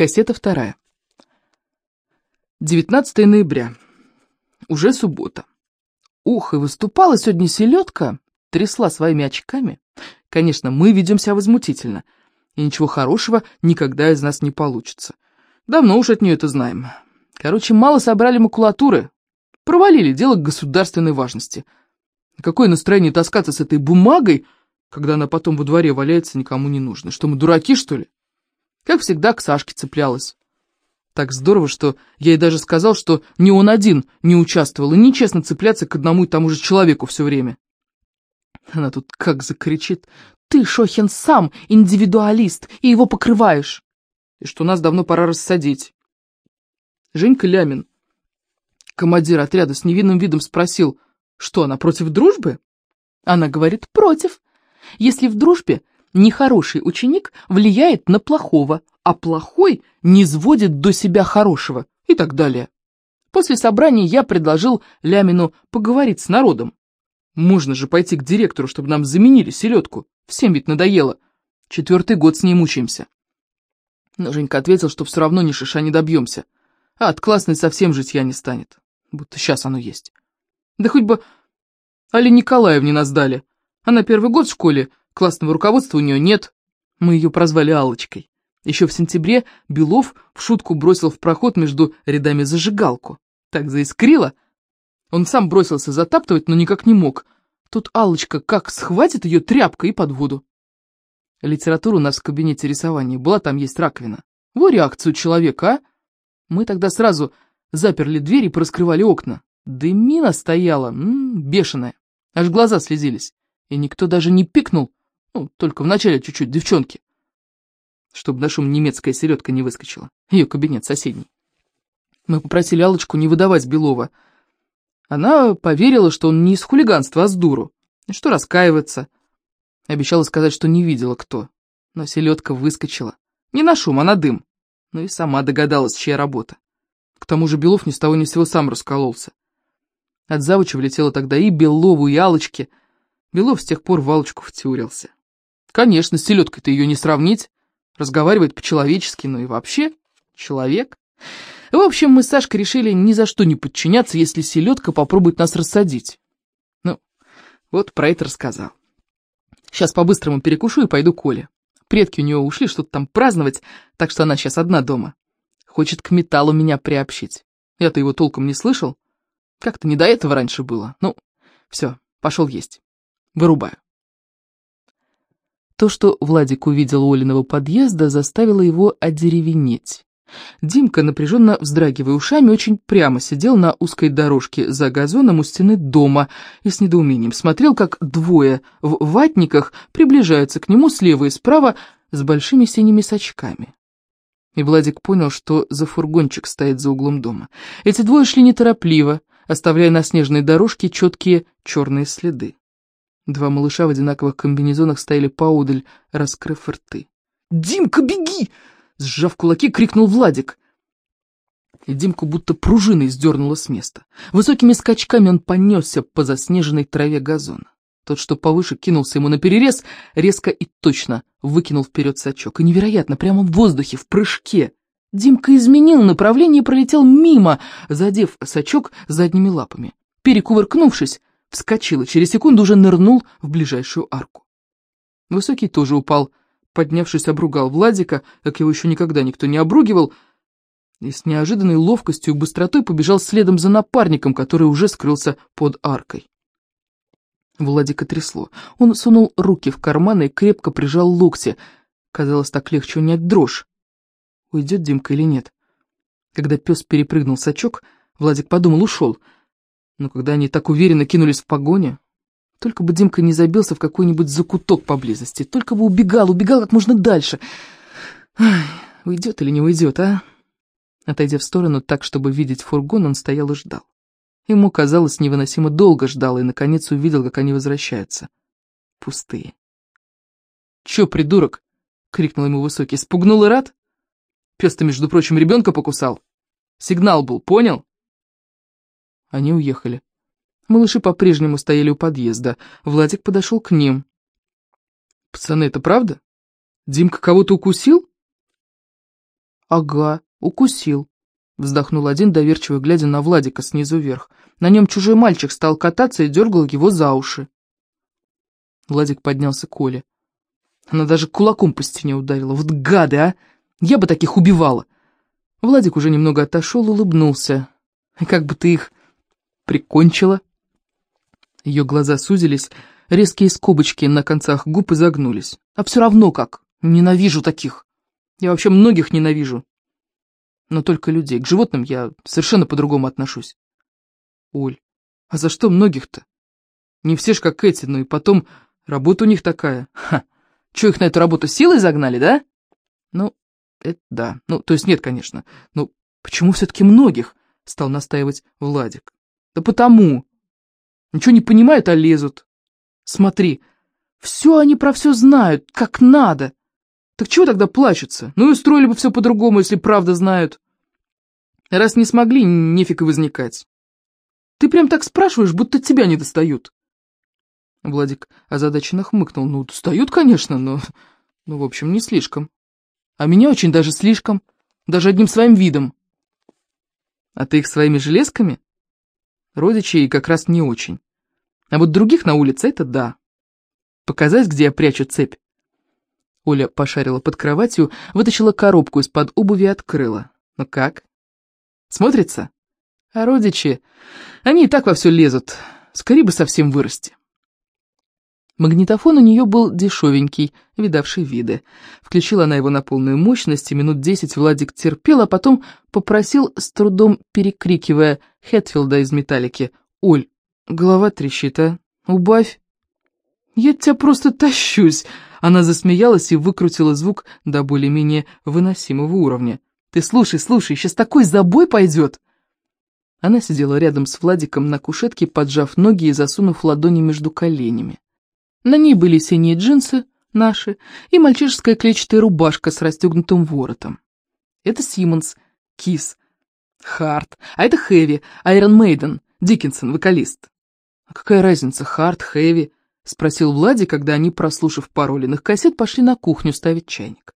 Кассета вторая. 19 ноября. Уже суббота. Ух, и выступала сегодня селедка, трясла своими очками. Конечно, мы ведем себя возмутительно, и ничего хорошего никогда из нас не получится. Давно уж от нее это знаем. Короче, мало собрали макулатуры, провалили дело государственной важности. Какое настроение таскаться с этой бумагой, когда она потом во дворе валяется никому не нужно? Что мы, дураки, что ли? Как всегда, к Сашке цеплялась. Так здорово, что я ей даже сказал, что ни он один не участвовал, и нечестно цепляться к одному и тому же человеку все время. Она тут как закричит. «Ты, Шохин, сам индивидуалист, и его покрываешь!» И что нас давно пора рассадить. Женька Лямин, командир отряда, с невинным видом спросил, что она против дружбы? Она говорит, против. Если в дружбе нехороший ученик влияет на плохого, а плохой не сводит до себя хорошего и так далее. После собрания я предложил Лямину поговорить с народом. Можно же пойти к директору, чтобы нам заменили селедку. Всем ведь надоело. Четвертый год с ней мучаемся. Но Женька ответил, что все равно ни шиша не добьемся. А от классной совсем житья не станет. Будто сейчас оно есть. Да хоть бы Али Николаевне нас дали. Она первый год в школе, классного руководства у нее нет. Мы ее прозвали Алочкой. Еще в сентябре Белов в шутку бросил в проход между рядами зажигалку. Так заискрило. Он сам бросился затаптывать, но никак не мог. Тут Алочка как схватит ее тряпкой и под воду. Литература у нас в кабинете рисования была, там есть раковина. Во реакцию человека, а? Мы тогда сразу заперли дверь и пораскрывали окна. Дымина стояла, м -м, бешеная. Аж глаза слезились. И никто даже не пикнул. Ну, только вначале чуть-чуть, девчонки чтобы на шум немецкая селедка не выскочила. Ее кабинет соседний. Мы попросили Алочку не выдавать Белова. Она поверила, что он не из хулиганства, а с дуру. И что раскаиваться. Обещала сказать, что не видела кто. Но селедка выскочила. Не на шум, а на дым. Ну и сама догадалась, чья работа. К тому же Белов ни с того ни с сего сам раскололся. От завуча влетело тогда и Белову, и Алочке. Белов с тех пор в Алочку втюрился. Конечно, с селедкой-то ее не сравнить разговаривает по-человечески, ну и вообще человек. В общем, мы с Сашкой решили ни за что не подчиняться, если селедка попробует нас рассадить. Ну, вот про это рассказал. Сейчас по-быстрому перекушу и пойду к Оле. Предки у нее ушли что-то там праздновать, так что она сейчас одна дома. Хочет к металлу меня приобщить. Я-то его толком не слышал. Как-то не до этого раньше было. Ну, все, пошел есть. Вырубаю. То, что Владик увидел у Олиного подъезда, заставило его одеревенеть. Димка, напряженно вздрагивая ушами, очень прямо сидел на узкой дорожке за газоном у стены дома и с недоумением смотрел, как двое в ватниках приближаются к нему слева и справа с большими синими сачками. И Владик понял, что за фургончик стоит за углом дома. Эти двое шли неторопливо, оставляя на снежной дорожке четкие черные следы. Два малыша в одинаковых комбинезонах стояли поодаль, раскрыв рты. «Димка, беги!» — сжав кулаки, крикнул Владик. И Димку будто пружиной сдернуло с места. Высокими скачками он понесся по заснеженной траве газона. Тот, что повыше, кинулся ему на перерез, резко и точно выкинул вперед сачок. И невероятно, прямо в воздухе, в прыжке. Димка изменил направление и пролетел мимо, задев сачок задними лапами. Перекувыркнувшись, вскочил и через секунду уже нырнул в ближайшую арку. Высокий тоже упал, поднявшись, обругал Владика, как его еще никогда никто не обругивал, и с неожиданной ловкостью и быстротой побежал следом за напарником, который уже скрылся под аркой. Владика трясло. Он сунул руки в карманы и крепко прижал локти. Казалось, так легче унять дрожь. Уйдет Димка или нет? Когда пес перепрыгнул сачок, Владик подумал, ушел — но когда они так уверенно кинулись в погоню, только бы Димка не забился в какой-нибудь закуток поблизости, только бы убегал, убегал как можно дальше. Ай, уйдет или не уйдет, а? Отойдя в сторону так, чтобы видеть фургон, он стоял и ждал. Ему казалось, невыносимо долго ждал, и, наконец, увидел, как они возвращаются. Пустые. «Чё, придурок?» — крикнул ему Высокий. «Спугнул и рад? Пес-то, между прочим, ребенка покусал. Сигнал был, понял?» Они уехали. Малыши по-прежнему стояли у подъезда. Владик подошел к ним. «Пацаны, это правда? Димка кого-то укусил?» «Ага, укусил», — вздохнул один, доверчиво глядя на Владика снизу вверх. На нем чужой мальчик стал кататься и дергал его за уши. Владик поднялся к Оле. Она даже кулаком по стене ударила. Вот гады, а! Я бы таких убивала. Владик уже немного отошел, улыбнулся. Как бы ты их прикончила? Ее глаза сузились, резкие скобочки на концах губ изогнулись. А все равно как. Ненавижу таких. Я вообще многих ненавижу. Но только людей. К животным я совершенно по-другому отношусь. Оль, а за что многих-то? Не все ж как эти, но и потом работа у них такая. Ха, что их на эту работу силой загнали, да? Ну, это да. Ну, то есть нет, конечно. Но почему все-таки многих? Стал настаивать Владик. Да потому. Ничего не понимают, а лезут. Смотри, все они про все знают, как надо. Так чего тогда плачутся? Ну и устроили бы все по-другому, если правда знают. Раз не смогли, нефиг и возникать. Ты прям так спрашиваешь, будто тебя не достают. Владик озадаченно хмыкнул. Ну, достают, конечно, но... Ну, в общем, не слишком. А меня очень даже слишком. Даже одним своим видом. А ты их своими железками? Родичей как раз не очень. А вот других на улице это да. Показать, где я прячу цепь? Оля пошарила под кроватью, вытащила коробку из-под обуви и открыла. Ну как? Смотрится? А родичи, они и так во все лезут. Скорее бы совсем вырасти. Магнитофон у нее был дешевенький, видавший виды. Включила она его на полную мощность, и минут десять Владик терпел, а потом попросил, с трудом перекрикивая Хэтфилда из «Металлики», «Оль, голова трещит, а? Убавь!» «Я тебя просто тащусь!» Она засмеялась и выкрутила звук до более-менее выносимого уровня. «Ты слушай, слушай, сейчас такой забой пойдет!» Она сидела рядом с Владиком на кушетке, поджав ноги и засунув ладони между коленями. На ней были синие джинсы, наши, и мальчишеская клетчатая рубашка с расстегнутым воротом. Это Симмонс, Кис, Харт, а это Хэви, Айрон Мейден, Диккенсон, вокалист. «А какая разница, Харт, Хэви?» — спросил Влади, когда они, прослушав пару Олиных кассет, пошли на кухню ставить чайник.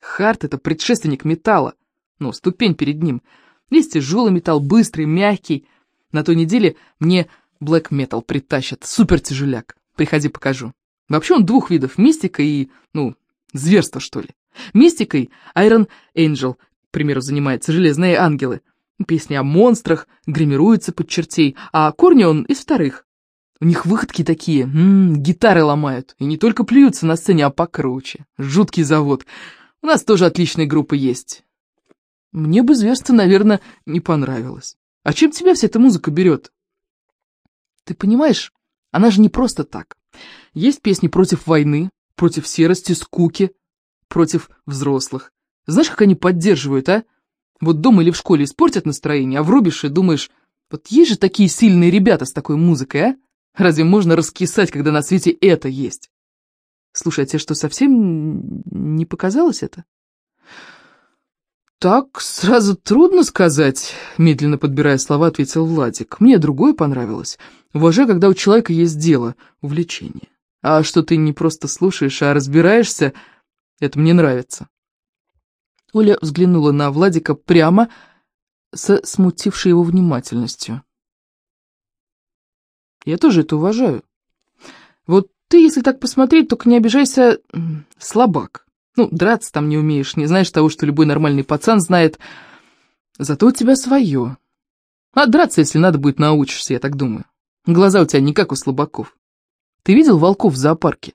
Харт — это предшественник металла, ну, ступень перед ним. Есть тяжелый металл, быстрый, мягкий. На той неделе мне блэк метал притащат, супер тяжеляк. Приходи, покажу. Вообще он двух видов, мистика и, ну, зверство, что ли. Мистикой Iron Angel, к примеру, занимается, железные ангелы. Песни о монстрах, гримируются под чертей, а корни он из вторых. У них выходки такие, м -м, гитары ломают, и не только плюются на сцене, а покруче. Жуткий завод. У нас тоже отличные группы есть. Мне бы зверство, наверное, не понравилось. А чем тебя вся эта музыка берет? Ты понимаешь, она же не просто так. Есть песни против войны, против серости, скуки, против взрослых. Знаешь, как они поддерживают, а? Вот дома или в школе испортят настроение, а врубишь и думаешь, вот есть же такие сильные ребята с такой музыкой, а? Разве можно раскисать, когда на свете это есть? Слушай, а тебе что, совсем не показалось это? «Так сразу трудно сказать», — медленно подбирая слова, ответил Владик. «Мне другое понравилось. Уважаю, когда у человека есть дело, увлечение. А что ты не просто слушаешь, а разбираешься, это мне нравится». Оля взглянула на Владика прямо, со смутившей его внимательностью. «Я тоже это уважаю. Вот ты, если так посмотреть, только не обижайся, слабак». Ну, драться там не умеешь, не знаешь того, что любой нормальный пацан знает. Зато у тебя свое. А драться, если надо будет, научишься, я так думаю. Глаза у тебя не как у слабаков. Ты видел волков в зоопарке?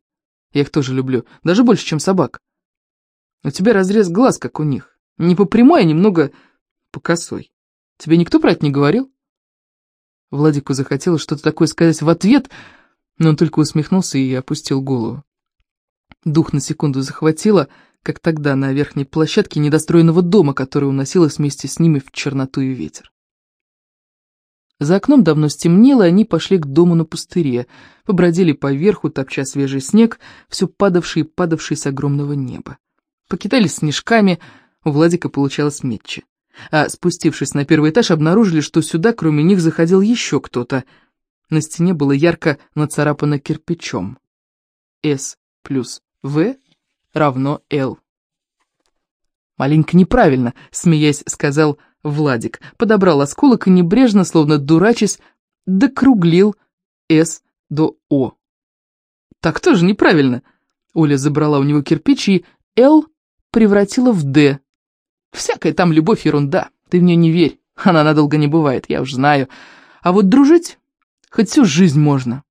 Я их тоже люблю, даже больше, чем собак. У тебя разрез глаз, как у них. Не по прямой, а немного по косой. Тебе никто про это не говорил? Владику захотелось что-то такое сказать в ответ, но он только усмехнулся и опустил голову. Дух на секунду захватило, как тогда на верхней площадке недостроенного дома, который уносилось вместе с ними в черноту и ветер. За окном давно стемнело, и они пошли к дому на пустыре, побродили по верху, топча свежий снег, все падавший и падавший с огромного неба. Покидались снежками, у Владика получалось метче. А спустившись на первый этаж, обнаружили, что сюда, кроме них, заходил еще кто-то. На стене было ярко нацарапано кирпичом. «С плюс в равно L. «Маленько неправильно», — смеясь, сказал Владик. Подобрал осколок и небрежно, словно дурачись, докруглил «С» до «О». «Так тоже неправильно». Оля забрала у него кирпич и «Л» превратила в «Д». «Всякая там любовь ерунда, ты в нее не верь, она надолго не бывает, я уж знаю. А вот дружить хоть всю жизнь можно».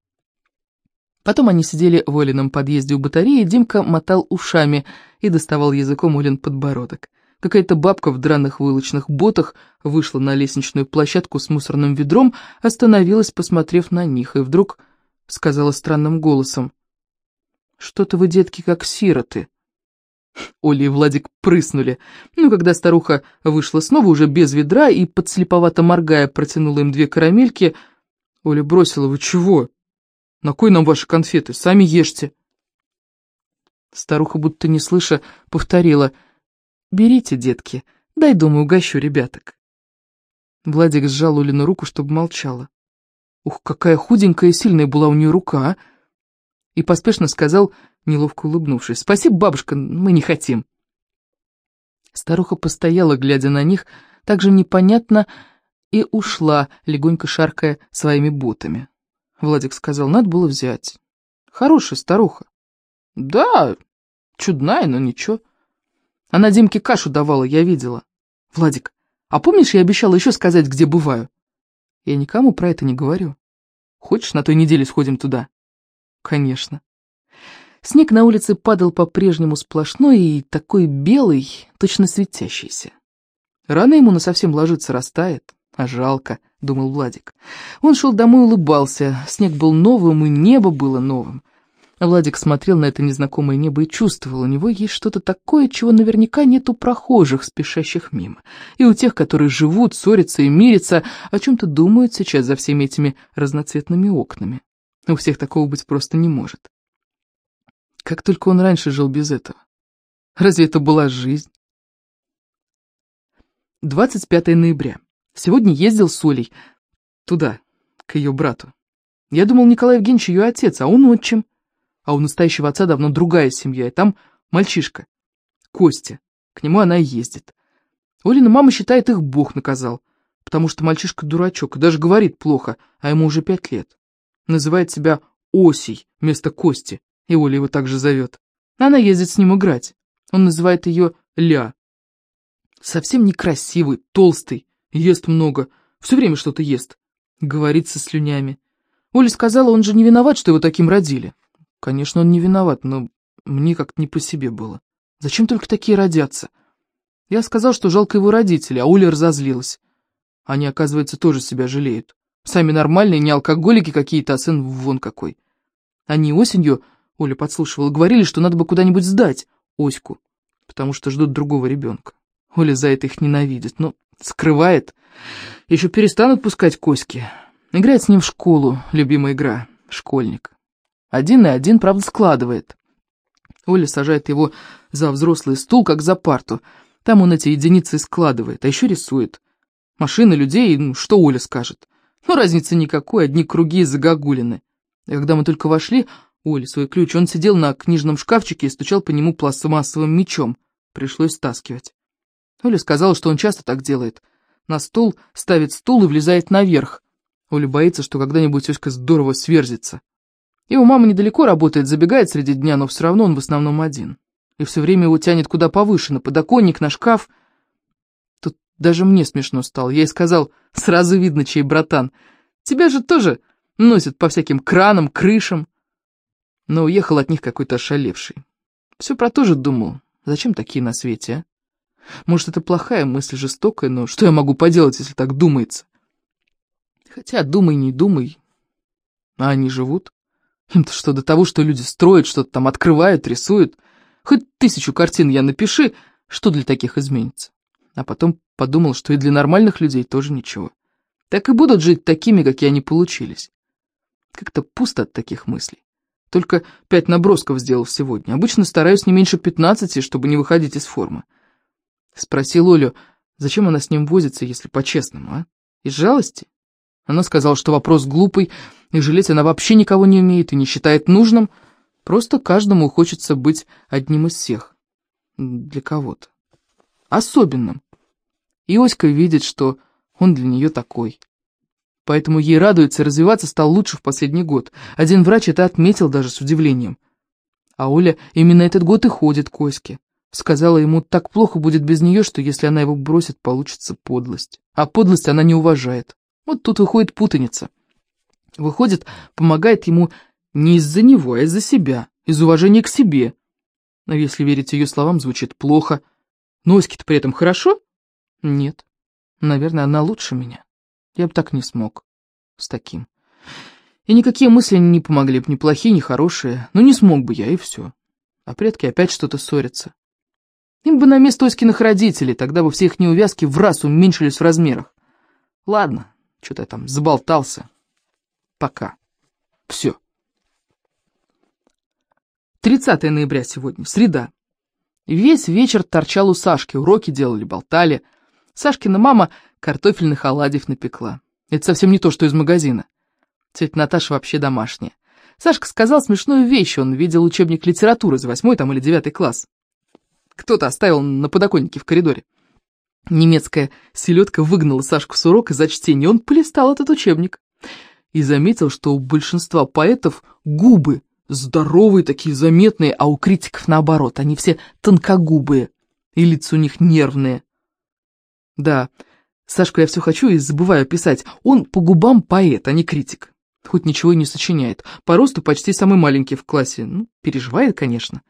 Потом они сидели в Олином подъезде у батареи, Димка мотал ушами и доставал языком Олин подбородок. Какая-то бабка в драных вылочных ботах вышла на лестничную площадку с мусорным ведром, остановилась, посмотрев на них, и вдруг сказала странным голосом. «Что-то вы, детки, как сироты». Оля и Владик прыснули. Ну, когда старуха вышла снова, уже без ведра, и, подслеповато моргая, протянула им две карамельки, Оля бросила, «Вы чего? На кой нам ваши конфеты? Сами ешьте». Старуха, будто не слыша, повторила, «Берите, детки, дай, думаю, угощу ребяток». Владик сжал Олину руку, чтобы молчала. Ух, какая худенькая и сильная была у нее рука, а! И поспешно сказал, неловко улыбнувшись, «Спасибо, бабушка, мы не хотим». Старуха постояла, глядя на них, так же непонятно, и ушла, легонько шаркая своими ботами. Владик сказал, надо было взять. Хорошая старуха. Да, чудная, но ничего. Она Димке кашу давала, я видела. Владик, а помнишь, я обещала еще сказать, где бываю? Я никому про это не говорю. Хочешь, на той неделе сходим туда? Конечно. Снег на улице падал по-прежнему сплошной и такой белый, точно светящийся. Рано ему на совсем ложиться растает, а жалко, думал Владик. Он шел домой и улыбался, снег был новым, и небо было новым. Владик смотрел на это незнакомое небо и чувствовал, у него есть что-то такое, чего наверняка нет у прохожих, спешащих мимо, и у тех, которые живут, ссорятся и мирятся, о чем-то думают сейчас за всеми этими разноцветными окнами. У всех такого быть просто не может. Как только он раньше жил без этого. Разве это была жизнь? 25 ноября. Сегодня ездил с Олей. Туда, к ее брату. Я думал, Николай Евгеньевич ее отец, а он отчим а у настоящего отца давно другая семья, и там мальчишка, Костя, к нему она и ездит. Олина мама считает, их Бог наказал, потому что мальчишка дурачок, и даже говорит плохо, а ему уже пять лет. Называет себя Осей вместо Кости, и Оля его также зовет. Она ездит с ним играть. Он называет ее Ля. Совсем некрасивый, толстый, ест много, все время что-то ест. Говорит со слюнями. Оля сказала, он же не виноват, что его таким родили. Конечно, он не виноват, но мне как-то не по себе было. Зачем только такие родятся? Я сказал, что жалко его родителей, а Оля разозлилась. Они, оказывается, тоже себя жалеют. Сами нормальные, не алкоголики какие-то, а сын вон какой. Они осенью, Оля подслушивала, говорили, что надо бы куда-нибудь сдать Оську, потому что ждут другого ребенка. Оля за это их ненавидит, но скрывает. Еще перестанут пускать Коськи. Играет с ним в школу, любимая игра, школьник. Один и один, правда, складывает. Оля сажает его за взрослый стул, как за парту. Там он эти единицы складывает, а еще рисует. Машины, людей, ну, что Оля скажет? Ну, разницы никакой, одни круги и загогулины. И когда мы только вошли, Оля свой ключ, он сидел на книжном шкафчике и стучал по нему пластмассовым мечом. Пришлось стаскивать. Оля сказала, что он часто так делает. На стол ставит стул и влезает наверх. Оля боится, что когда-нибудь Оська здорово сверзится. И у мамы недалеко работает, забегает среди дня, но все равно он в основном один. И все время его тянет куда повыше, на подоконник, на шкаф. Тут даже мне смешно стало. Я ей сказал, сразу видно, чей братан. Тебя же тоже носят по всяким кранам, крышам. Но уехал от них какой-то ошалевший. Все про то же думал. Зачем такие на свете, а? Может, это плохая мысль, жестокая, но что я могу поделать, если так думается? Хотя думай, не думай, а они живут. Им-то что до того, что люди строят, что-то там открывают, рисуют. Хоть тысячу картин я напиши, что для таких изменится. А потом подумал, что и для нормальных людей тоже ничего. Так и будут жить такими, какие они получились. Как-то пусто от таких мыслей. Только пять набросков сделал сегодня. Обычно стараюсь не меньше пятнадцати, чтобы не выходить из формы. Спросил Олю, зачем она с ним возится, если по-честному, а? Из жалости? Она сказала, что вопрос глупый, и жалеть она вообще никого не умеет и не считает нужным. Просто каждому хочется быть одним из всех. Для кого-то. особенным. И Оська видит, что он для нее такой. Поэтому ей радуется, развиваться стал лучше в последний год. Один врач это отметил даже с удивлением. А Оля именно этот год и ходит к Оське. Сказала ему, так плохо будет без нее, что если она его бросит, получится подлость. А подлость она не уважает. Вот тут выходит путаница. Выходит, помогает ему не из-за него, а из-за себя, из уважения к себе. Но если верить ее словам, звучит плохо. Но Оське-то при этом хорошо? Нет. Наверное, она лучше меня. Я бы так не смог. С таким. И никакие мысли не помогли бы, ни плохие, ни хорошие. Но не смог бы я, и все. А предки опять что-то ссорятся. Им бы на место Оськиных родителей, тогда бы все их неувязки в раз уменьшились в размерах. Ладно, что-то там заболтался. Пока. Все. 30 ноября сегодня, среда. Весь вечер торчал у Сашки, уроки делали, болтали. Сашкина мама картофельных оладьев напекла. Это совсем не то, что из магазина. Тетя Наташа вообще домашняя. Сашка сказал смешную вещь, он видел учебник литературы за восьмой там или девятый класс. Кто-то оставил на подоконнике в коридоре. Немецкая селедка выгнала Сашку с урока за чтение, он полистал этот учебник. И заметил, что у большинства поэтов губы здоровые такие, заметные, а у критиков наоборот, они все тонкогубые, и лица у них нервные. Да, Сашку я все хочу и забываю писать. Он по губам поэт, а не критик. Хоть ничего и не сочиняет. По росту почти самый маленький в классе. Ну, переживает, конечно.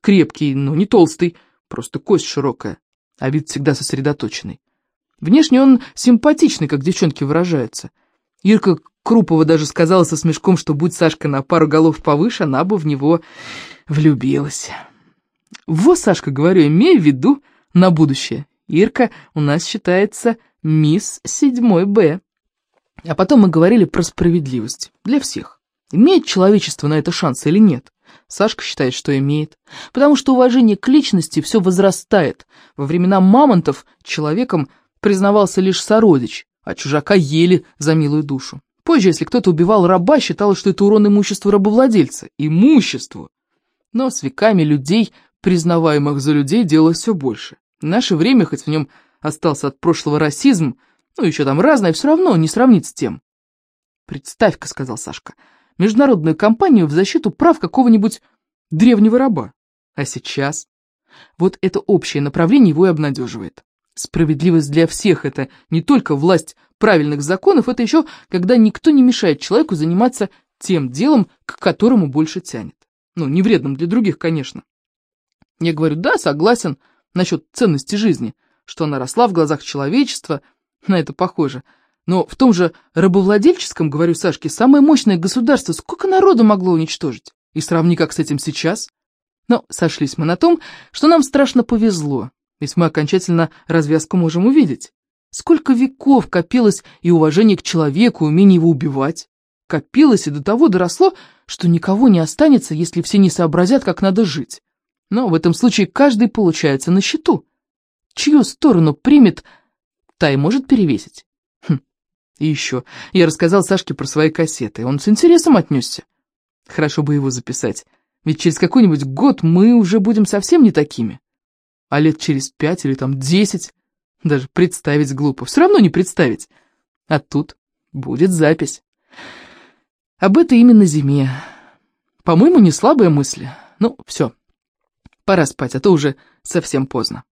Крепкий, но не толстый, просто кость широкая, а вид всегда сосредоточенный. Внешне он симпатичный, как девчонки выражаются. Ирка Крупова даже сказала со смешком, что будь Сашка на пару голов повыше, она бы в него влюбилась. Во, Сашка, говорю, имея в виду на будущее. Ирка у нас считается мисс седьмой Б. А потом мы говорили про справедливость. Для всех. Имеет человечество на это шанс или нет? Сашка считает, что имеет. Потому что уважение к личности все возрастает. Во времена мамонтов человеком признавался лишь сородич, а чужака ели за милую душу. Позже, если кто-то убивал раба, считалось, что это урон имуществу рабовладельца. Имуществу! Но с веками людей, признаваемых за людей, делалось все больше. В наше время, хоть в нем остался от прошлого расизм, ну еще там разное, все равно не сравнить с тем. «Представь-ка», — сказал Сашка, — «международную кампанию в защиту прав какого-нибудь древнего раба. А сейчас?» Вот это общее направление его и обнадеживает. Справедливость для всех — это не только власть правильных законов, это еще когда никто не мешает человеку заниматься тем делом, к которому больше тянет. Ну, не вредным для других, конечно. Я говорю, да, согласен насчет ценности жизни, что она росла в глазах человечества, на это похоже. Но в том же рабовладельческом, говорю Сашке, самое мощное государство сколько народу могло уничтожить? И сравни как с этим сейчас. Но сошлись мы на том, что нам страшно повезло, если мы окончательно развязку можем увидеть. Сколько веков копилось и уважение к человеку, умение его убивать. Копилось и до того доросло, что никого не останется, если все не сообразят, как надо жить. Но в этом случае каждый получается на счету. Чью сторону примет, та и может перевесить. И еще, я рассказал Сашке про свои кассеты, он с интересом отнесся. Хорошо бы его записать, ведь через какой-нибудь год мы уже будем совсем не такими а лет через пять или там десять даже представить глупо, все равно не представить. А тут будет запись. Об этой именно зиме. По-моему, не слабая мысль. Ну, все, пора спать, а то уже совсем поздно.